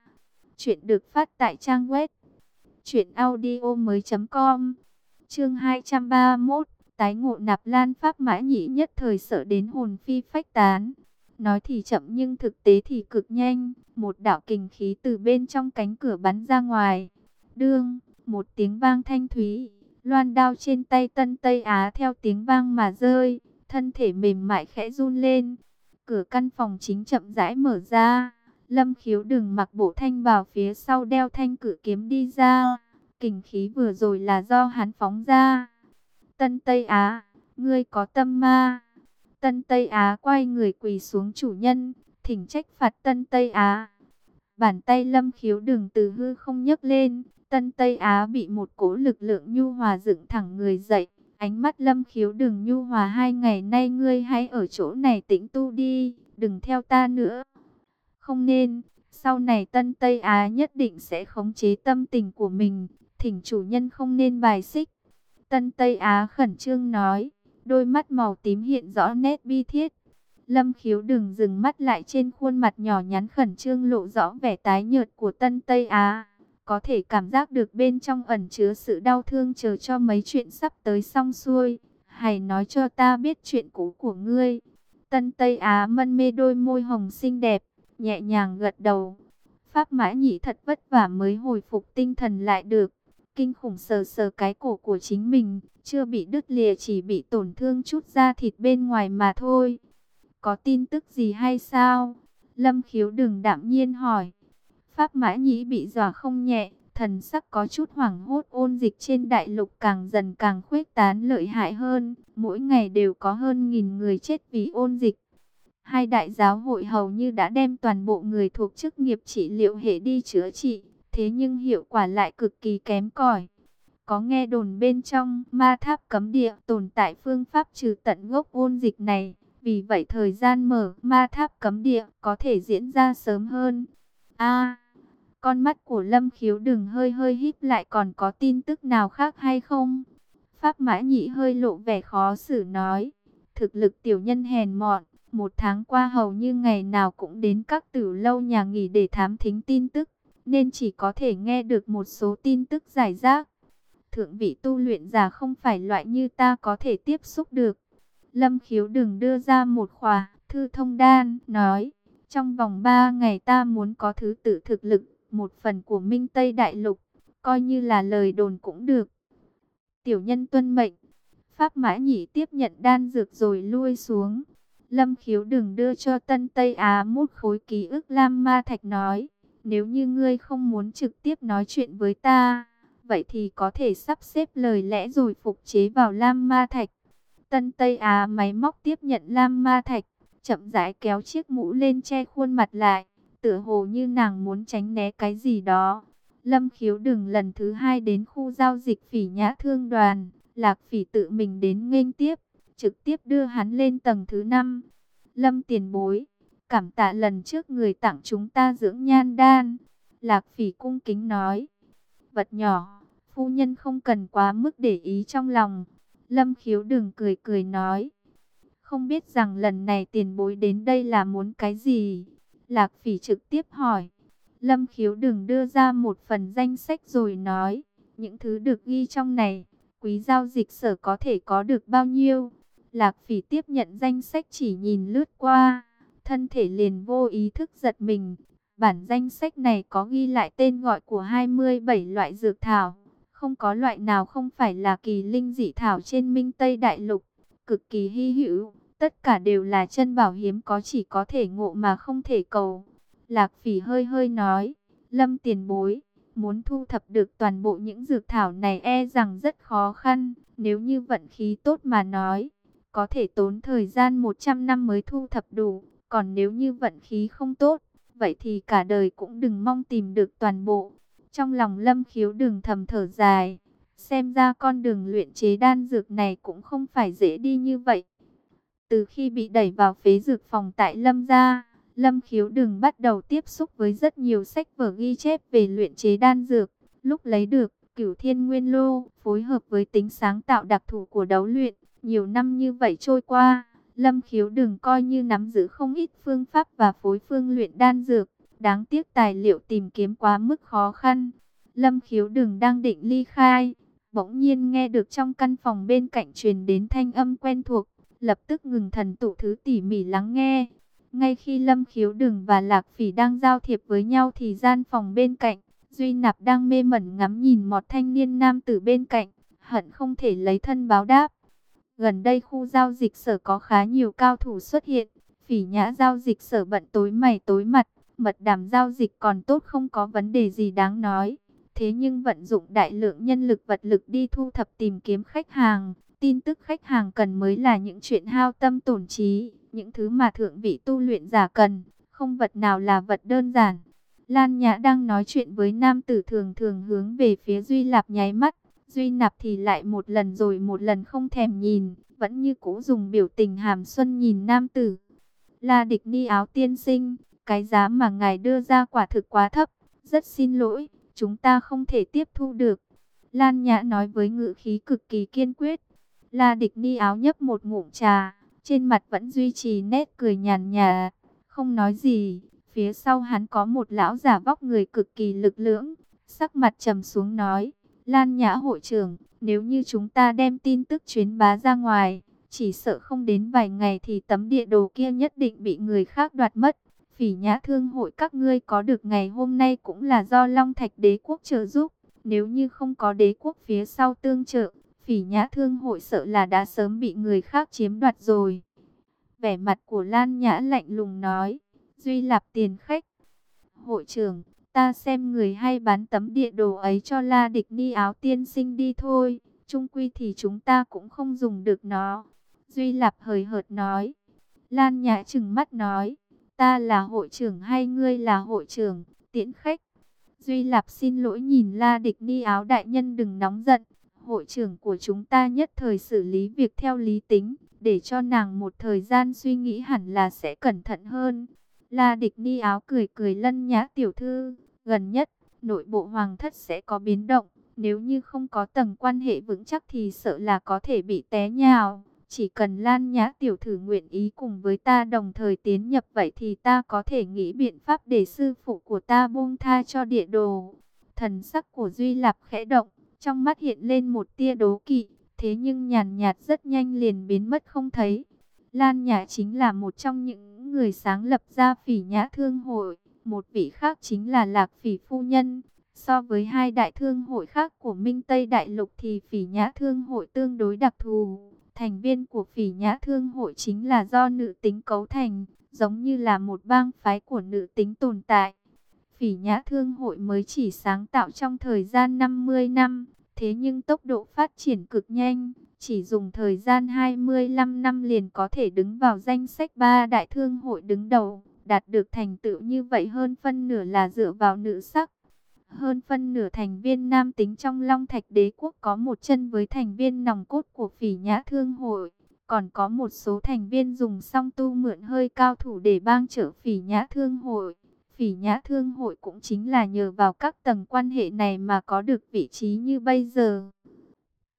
Chuyện được phát tại trang web truyệnaudiomoi.com. Chương 231, tái ngộ Nạp Lan Pháp Mã Nhĩ nhất thời sợ đến hồn phi phách tán. Nói thì chậm nhưng thực tế thì cực nhanh, một đạo kình khí từ bên trong cánh cửa bắn ra ngoài. Đương, một tiếng vang thanh thúy, loan đao trên tay Tân Tây Á theo tiếng vang mà rơi, thân thể mềm mại khẽ run lên. Cửa căn phòng chính chậm rãi mở ra, Lâm Khiếu đừng mặc bộ thanh vào phía sau đeo thanh cử kiếm đi ra. Kình khí vừa rồi là do hắn phóng ra. Tân Tây Á, ngươi có tâm ma. Tân Tây Á quay người quỳ xuống chủ nhân, thỉnh trách phạt Tân Tây Á. Bàn tay lâm khiếu đường từ hư không nhấc lên, Tân Tây Á bị một cỗ lực lượng nhu hòa dựng thẳng người dậy. Ánh mắt lâm khiếu đường nhu hòa hai ngày nay ngươi hãy ở chỗ này tĩnh tu đi, đừng theo ta nữa. Không nên, sau này Tân Tây Á nhất định sẽ khống chế tâm tình của mình, thỉnh chủ nhân không nên bài xích. Tân Tây Á khẩn trương nói, đôi mắt màu tím hiện rõ nét bi thiết. Lâm khiếu đừng dừng mắt lại trên khuôn mặt nhỏ nhắn khẩn trương lộ rõ vẻ tái nhợt của Tân Tây Á. Có thể cảm giác được bên trong ẩn chứa sự đau thương chờ cho mấy chuyện sắp tới xong xuôi. Hãy nói cho ta biết chuyện cũ của ngươi. Tân Tây Á mân mê đôi môi hồng xinh đẹp, nhẹ nhàng gật đầu. Pháp mã nhị thật vất vả mới hồi phục tinh thần lại được kinh khủng sờ sờ cái cổ của chính mình, chưa bị đứt lìa chỉ bị tổn thương chút da thịt bên ngoài mà thôi. Có tin tức gì hay sao? Lâm khiếu đừng đạm nhiên hỏi. Pháp mã nhĩ bị dọa không nhẹ, thần sắc có chút hoảng hốt ôn dịch trên đại lục càng dần càng khuếch tán lợi hại hơn. Mỗi ngày đều có hơn nghìn người chết vì ôn dịch. Hai đại giáo hội hầu như đã đem toàn bộ người thuộc chức nghiệp trị liệu hệ đi chữa trị, thế nhưng hiệu quả lại cực kỳ kém cỏi. Có nghe đồn bên trong ma tháp cấm địa tồn tại phương pháp trừ tận gốc ôn dịch này, vì vậy thời gian mở ma tháp cấm địa có thể diễn ra sớm hơn. A, con mắt của Lâm Khiếu đừng hơi hơi híp lại còn có tin tức nào khác hay không? Pháp Mã Nhị hơi lộ vẻ khó xử nói, thực lực tiểu nhân hèn mọn, một tháng qua hầu như ngày nào cũng đến các tử lâu nhà nghỉ để thám thính tin tức nên chỉ có thể nghe được một số tin tức giải rác. Thượng vị tu luyện giả không phải loại như ta có thể tiếp xúc được. Lâm khiếu đừng đưa ra một khóa, thư thông đan, nói, trong vòng 3 ngày ta muốn có thứ tự thực lực, một phần của Minh Tây Đại Lục, coi như là lời đồn cũng được. Tiểu nhân tuân mệnh, Pháp Mã Nhĩ tiếp nhận đan dược rồi lui xuống. Lâm khiếu đừng đưa cho Tân Tây Á một khối ký ức Lam Ma Thạch nói. Nếu như ngươi không muốn trực tiếp nói chuyện với ta, vậy thì có thể sắp xếp lời lẽ rồi phục chế vào Lam Ma Thạch. Tân Tây Á máy móc tiếp nhận Lam Ma Thạch, chậm rãi kéo chiếc mũ lên che khuôn mặt lại, tựa hồ như nàng muốn tránh né cái gì đó. Lâm khiếu đừng lần thứ hai đến khu giao dịch phỉ nhã thương đoàn, lạc phỉ tự mình đến nghênh tiếp, trực tiếp đưa hắn lên tầng thứ 5. Lâm tiền bối Cảm tạ lần trước người tặng chúng ta dưỡng nhan đan. Lạc phỉ cung kính nói. Vật nhỏ, phu nhân không cần quá mức để ý trong lòng. Lâm khiếu đừng cười cười nói. Không biết rằng lần này tiền bối đến đây là muốn cái gì? Lạc phỉ trực tiếp hỏi. Lâm khiếu đừng đưa ra một phần danh sách rồi nói. Những thứ được ghi trong này, quý giao dịch sở có thể có được bao nhiêu? Lạc phỉ tiếp nhận danh sách chỉ nhìn lướt qua thân thể liền vô ý thức giật mình. Bản danh sách này có ghi lại tên gọi của 27 loại dược thảo, không có loại nào không phải là kỳ linh dị thảo trên Minh Tây Đại Lục, cực kỳ hy hữu, tất cả đều là chân bảo hiếm có chỉ có thể ngộ mà không thể cầu. Lạc Phỉ hơi hơi nói, Lâm Tiền Bối, Muốn thu thập được toàn bộ những dược thảo này e rằng rất khó khăn. Nếu như vận khí tốt mà nói, có thể tốn thời gian 100 năm mới thu thập đủ. Còn nếu như vận khí không tốt, vậy thì cả đời cũng đừng mong tìm được toàn bộ. Trong lòng lâm khiếu đừng thầm thở dài, xem ra con đường luyện chế đan dược này cũng không phải dễ đi như vậy. Từ khi bị đẩy vào phế dược phòng tại lâm gia, lâm khiếu đừng bắt đầu tiếp xúc với rất nhiều sách vở ghi chép về luyện chế đan dược. Lúc lấy được cửu thiên nguyên lô, phối hợp với tính sáng tạo đặc thù của đấu luyện, nhiều năm như vậy trôi qua, Lâm khiếu đừng coi như nắm giữ không ít phương pháp và phối phương luyện đan dược. Đáng tiếc tài liệu tìm kiếm quá mức khó khăn. Lâm khiếu đừng đang định ly khai. Bỗng nhiên nghe được trong căn phòng bên cạnh truyền đến thanh âm quen thuộc. Lập tức ngừng thần tụ thứ tỉ mỉ lắng nghe. Ngay khi Lâm khiếu đừng và Lạc Phỉ đang giao thiệp với nhau thì gian phòng bên cạnh. Duy Nạp đang mê mẩn ngắm nhìn một thanh niên nam tử bên cạnh. Hận không thể lấy thân báo đáp. Gần đây khu giao dịch sở có khá nhiều cao thủ xuất hiện. Phỉ nhã giao dịch sở bận tối mày tối mặt. Mật đảm giao dịch còn tốt không có vấn đề gì đáng nói. Thế nhưng vận dụng đại lượng nhân lực vật lực đi thu thập tìm kiếm khách hàng. Tin tức khách hàng cần mới là những chuyện hao tâm tổn trí. Những thứ mà thượng vị tu luyện giả cần. Không vật nào là vật đơn giản. Lan Nhã đang nói chuyện với nam tử thường thường hướng về phía Duy Lạp nháy mắt. Duy Nạp thì lại một lần rồi một lần không thèm nhìn, vẫn như cũ dùng biểu tình hàm xuân nhìn nam tử. La địch ni áo tiên sinh, cái giá mà ngài đưa ra quả thực quá thấp, rất xin lỗi, chúng ta không thể tiếp thu được. Lan Nhã nói với ngữ khí cực kỳ kiên quyết. La địch ni áo nhấp một ngụm trà, trên mặt vẫn duy trì nét cười nhàn nhạt, không nói gì. Phía sau hắn có một lão giả vóc người cực kỳ lực lưỡng, sắc mặt trầm xuống nói, Lan Nhã hội trưởng, nếu như chúng ta đem tin tức chuyến bá ra ngoài, chỉ sợ không đến vài ngày thì tấm địa đồ kia nhất định bị người khác đoạt mất. Phỉ nhã thương hội các ngươi có được ngày hôm nay cũng là do Long Thạch đế quốc trợ giúp. Nếu như không có đế quốc phía sau tương trợ, phỉ nhã thương hội sợ là đã sớm bị người khác chiếm đoạt rồi. Vẻ mặt của Lan Nhã lạnh lùng nói, Duy Lạp tiền khách. Hội trưởng, Ta xem người hay bán tấm địa đồ ấy cho La Địch Ni áo tiên sinh đi thôi. Trung quy thì chúng ta cũng không dùng được nó. Duy Lạp hời hợt nói. Lan Nhã chừng mắt nói. Ta là hội trưởng hay ngươi là hội trưởng? Tiễn khách. Duy Lạp xin lỗi nhìn La Địch Ni áo đại nhân đừng nóng giận. Hội trưởng của chúng ta nhất thời xử lý việc theo lý tính. Để cho nàng một thời gian suy nghĩ hẳn là sẽ cẩn thận hơn. La địch ni áo cười cười lân nhã tiểu thư, Gần nhất, nội bộ hoàng thất sẽ có biến động. Nếu như không có tầng quan hệ vững chắc thì sợ là có thể bị té nhào. Chỉ cần Lan Nhã tiểu thử nguyện ý cùng với ta đồng thời tiến nhập vậy thì ta có thể nghĩ biện pháp để sư phụ của ta buông tha cho địa đồ. Thần sắc của Duy Lạp khẽ động, trong mắt hiện lên một tia đố kỵ, thế nhưng nhàn nhạt rất nhanh liền biến mất không thấy. Lan Nhã chính là một trong những người sáng lập ra phỉ nhã thương hội. Một vị khác chính là Lạc Phỉ Phu Nhân. So với hai đại thương hội khác của Minh Tây Đại Lục thì Phỉ Nhã Thương hội tương đối đặc thù. Thành viên của Phỉ Nhã Thương hội chính là do nữ tính cấu thành, giống như là một bang phái của nữ tính tồn tại. Phỉ Nhã Thương hội mới chỉ sáng tạo trong thời gian 50 năm, thế nhưng tốc độ phát triển cực nhanh, chỉ dùng thời gian 25 năm liền có thể đứng vào danh sách ba đại thương hội đứng đầu đạt được thành tựu như vậy hơn phân nửa là dựa vào nữ sắc. Hơn phân nửa thành viên nam tính trong Long Thạch Đế Quốc có một chân với thành viên nòng cốt của phỉ nhã thương hội. Còn có một số thành viên dùng song tu mượn hơi cao thủ để bang trở phỉ nhã thương hội. Phỉ nhã thương hội cũng chính là nhờ vào các tầng quan hệ này mà có được vị trí như bây giờ.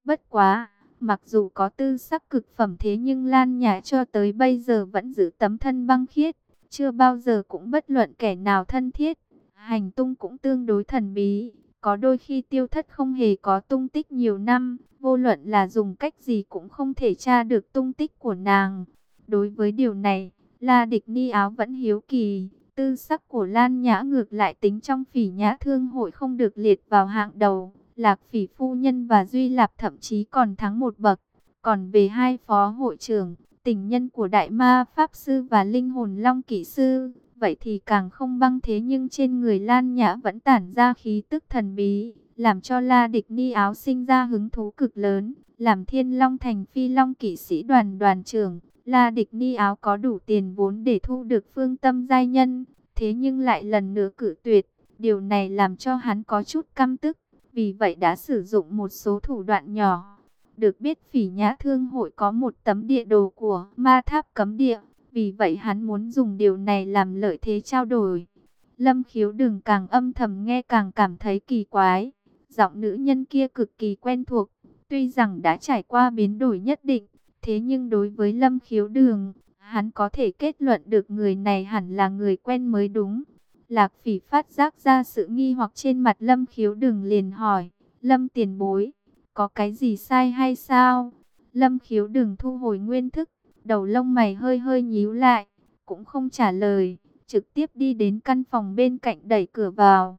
Bất quá, mặc dù có tư sắc cực phẩm thế nhưng Lan Nhã cho tới bây giờ vẫn giữ tấm thân băng khiết chưa bao giờ cũng bất luận kẻ nào thân thiết, hành tung cũng tương đối thần bí, có đôi khi tiêu thất không hề có tung tích nhiều năm, vô luận là dùng cách gì cũng không thể tra được tung tích của nàng. Đối với điều này, La Địch Ni Áo vẫn hiếu kỳ, tư sắc của Lan Nhã ngược lại tính trong phỉ nhã thương hội không được liệt vào hạng đầu, Lạc Phỉ Phu Nhân và Duy Lạp thậm chí còn thắng một bậc. Còn về hai phó hội trưởng, tình nhân của Đại Ma Pháp Sư và Linh Hồn Long Kỵ Sư, vậy thì càng không băng thế nhưng trên người Lan Nhã vẫn tản ra khí tức thần bí, làm cho La Địch Ni áo sinh ra hứng thú cực lớn, làm Thiên Long thành phi long kỵ sĩ đoàn đoàn trưởng. La Địch Ni áo có đủ tiền vốn để thu được phương tâm giai nhân, thế nhưng lại lần nữa cử tuyệt, điều này làm cho hắn có chút căm tức, vì vậy đã sử dụng một số thủ đoạn nhỏ. Được biết phỉ nhã thương hội có một tấm địa đồ của ma tháp cấm địa, vì vậy hắn muốn dùng điều này làm lợi thế trao đổi. Lâm khiếu đừng càng âm thầm nghe càng cảm thấy kỳ quái. Giọng nữ nhân kia cực kỳ quen thuộc. Tuy rằng đã trải qua biến đổi nhất định. Thế nhưng đối với lâm khiếu đường, hắn có thể kết luận được người này hẳn là người quen mới đúng. Lạc phỉ phát giác ra sự nghi hoặc trên mặt lâm khiếu đường liền hỏi. Lâm tiền bối, có cái gì sai hay sao? Lâm khiếu đường thu hồi nguyên thức Đầu lông mày hơi hơi nhíu lại, cũng không trả lời, trực tiếp đi đến căn phòng bên cạnh đẩy cửa vào.